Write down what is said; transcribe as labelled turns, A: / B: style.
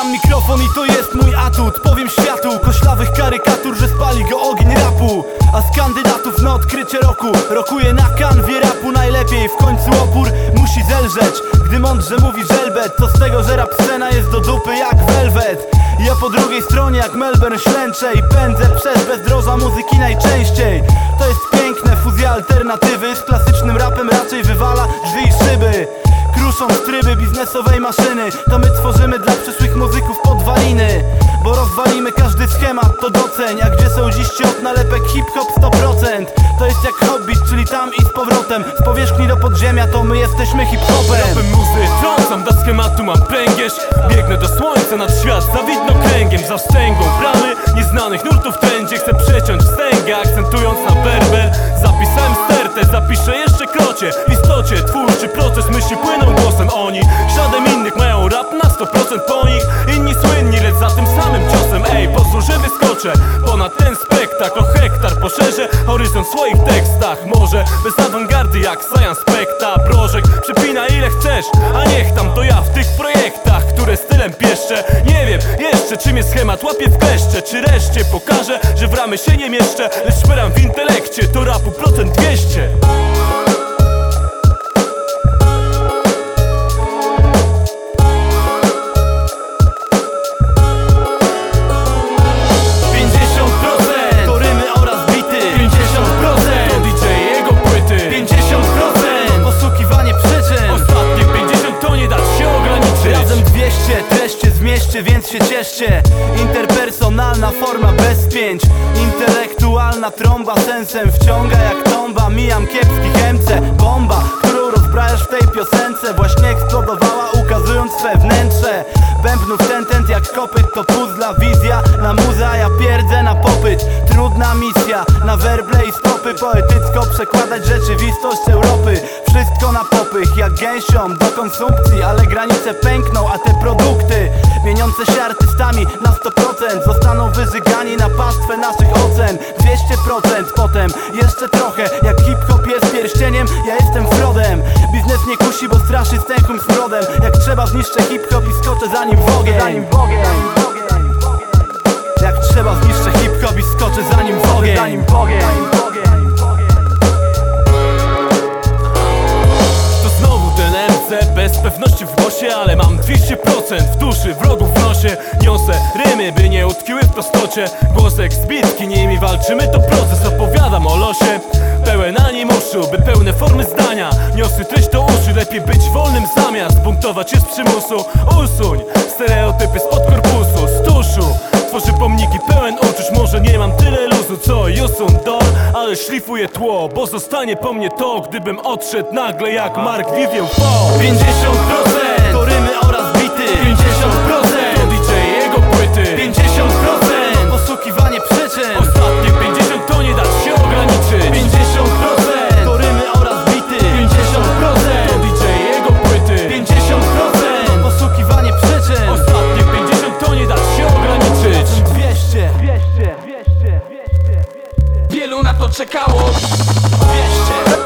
A: Chwytam mikrofon i to jest mój atut. Powiem światu koślawych karykatur, że spali go ogień rapu. A z kandydatów na odkrycie roku Rokuje na kanwie rapu. Najlepiej W końcu opór musi zelżeć. Gdy mądrze mówi żelbet To z tego, że rap scena jest do dupy jak velvet. Ja po drugiej stronie jak Melbourne ślęczę I pędzę przez bezdroża muzyki najczęściej. To jest piękne, fuzja alternatywy. Z klasycznym rapem raczej wywala drzwi i szyby. Kruszą tryby biznesowej maszyny. To my tworzymy dla każdy schemat, to doceń. A gdzie są dziś ciot nalepek hip-hop 100% To jest jak hobbit, czyli tam i z powrotem. Z powierzchni do podziemia to my jesteśmy hip-hopem.
B: Rapem muzy trącam, do schematu mam pręgierz. Biegnę do słońca nad świat, za widnokręgiem Za wstęgą bramy, nieznanych nurtów tędzie Chcę przeciąć wstęgę, akcentując na werbel Zapisałem stertę, zapiszę jeszcze krocie. W istocie twórczy proces myśli płyną głosem oni że wyskoczę ponad ten spektakl O hektar poszerzę. Horyzont w swoich tekstach Może bez awangardy jak science spekta Brożek przypina ile chcesz, a niech tam to ja w tych projektach Które stylem pieszczę. Nie wiem jeszcze czy mnie schemat łapie w kleszcze. Czy reszcie pokażę, że w ramy się nie mieszczę. Lecz szperam w intelekcie, to rapu procent 200
A: więc się cieszcie. Interpersonalna forma bez pięć. Intelektualna trąba sensem wciąga jak tomba. Mijam kiepskich MC, bomba, którą rozbrajasz w tej piosence. Właśnie eksplodowała ukazując swe wnętrze. Bębnów ten tent jak kopyt to puzla wizja. Na muza ja pierdzę na popyt. Trudna misja, na werble i stopy. Poetycko przekładać rzeczywistość Europy. Wszystko na popych jak gęsią do konsumpcji Ale granice pękną, a te produkty Mieniące się artystami na 100% Zostaną wyżygani na pastwę naszych ocen. 200% potem, jeszcze trochę. Jak hip-hop jest pierścieniem, ja jestem Frodem. Biznes nie kusi, bo straszy stęchłym smrodem. Jak trzeba zniszczę hip-hop i skoczę za nim w ogień
B: głosie Ale mam 200% w duszy, wrogów w nosie Niosę rymy, by nie utkwiły w prostocie. Głosek z bitki, nimi walczymy, to proces Opowiadam o losie, pełen animuszu By pełne formy zdania. Niosły treść do uszu Lepiej być wolnym zamiast buntować się z przymusu. Usuń stereotypy spod korpusu, z Tworzy pomniki pełen uczuć Może nie mam tyle luzu co Yusun Dor Ale szlifuję tło, bo zostanie po mnie to Gdybym odszedł nagle jak Mark Vivien Fall
A: 50% to Hashtag.